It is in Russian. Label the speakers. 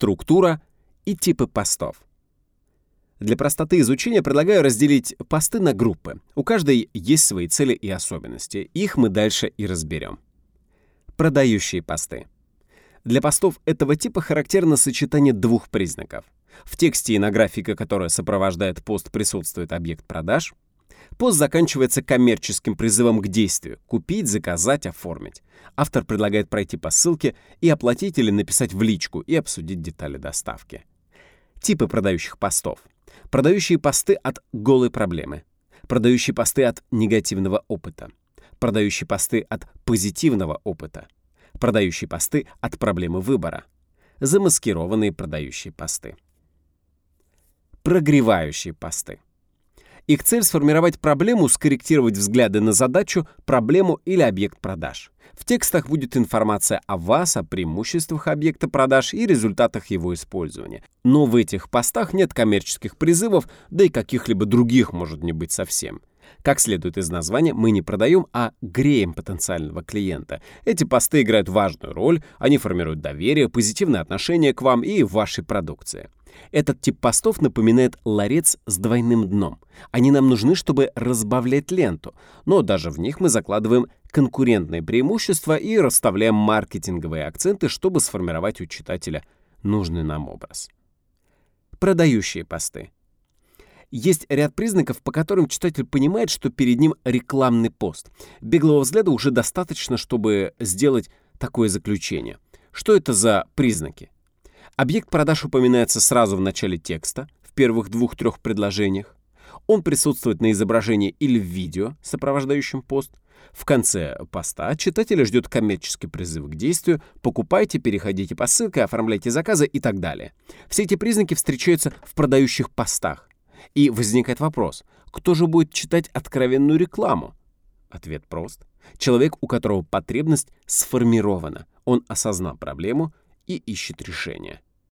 Speaker 1: структура и типы постов. Для простоты изучения предлагаю разделить посты на группы. У каждой есть свои цели и особенности. Их мы дальше и разберем. Продающие посты. Для постов этого типа характерно сочетание двух признаков. В тексте и на графике, которая сопровождает пост, присутствует объект продаж. Пост заканчивается коммерческим призывом к действию — купить, заказать, оформить. Автор предлагает пройти по ссылке и оплатить или написать в личку и обсудить детали доставки. Типы продающих постов. Продающие посты от голой проблемы. Продающие посты от негативного опыта. Продающие посты от позитивного опыта. Продающие посты от проблемы выбора. Замаскированные продающие посты. Прогревающие посты. Их цель — сформировать проблему, скорректировать взгляды на задачу, проблему или объект продаж. В текстах будет информация о вас, о преимуществах объекта продаж и результатах его использования. Но в этих постах нет коммерческих призывов, да и каких-либо других может не быть совсем. Как следует из названия, мы не продаем, а греем потенциального клиента. Эти посты играют важную роль, они формируют доверие, позитивное отношение к вам и вашей продукции. Этот тип постов напоминает ларец с двойным дном. Они нам нужны, чтобы разбавлять ленту, но даже в них мы закладываем конкурентные преимущества и расставляем маркетинговые акценты, чтобы сформировать у читателя нужный нам образ. Продающие посты. Есть ряд признаков, по которым читатель понимает, что перед ним рекламный пост. Беглого взгляда уже достаточно, чтобы сделать такое заключение. Что это за признаки? Объект продаж упоминается сразу в начале текста, в первых двух-трех предложениях. Он присутствует на изображении или в видео, сопровождающем пост. В конце поста читателя ждет коммерческий призыв к действию «покупайте, переходите по ссылке, оформляйте заказы» и так далее. Все эти признаки встречаются в продающих постах. И возникает вопрос, кто же будет читать откровенную рекламу? Ответ прост. Человек, у которого потребность сформирована. Он осознал проблему и ищет решение.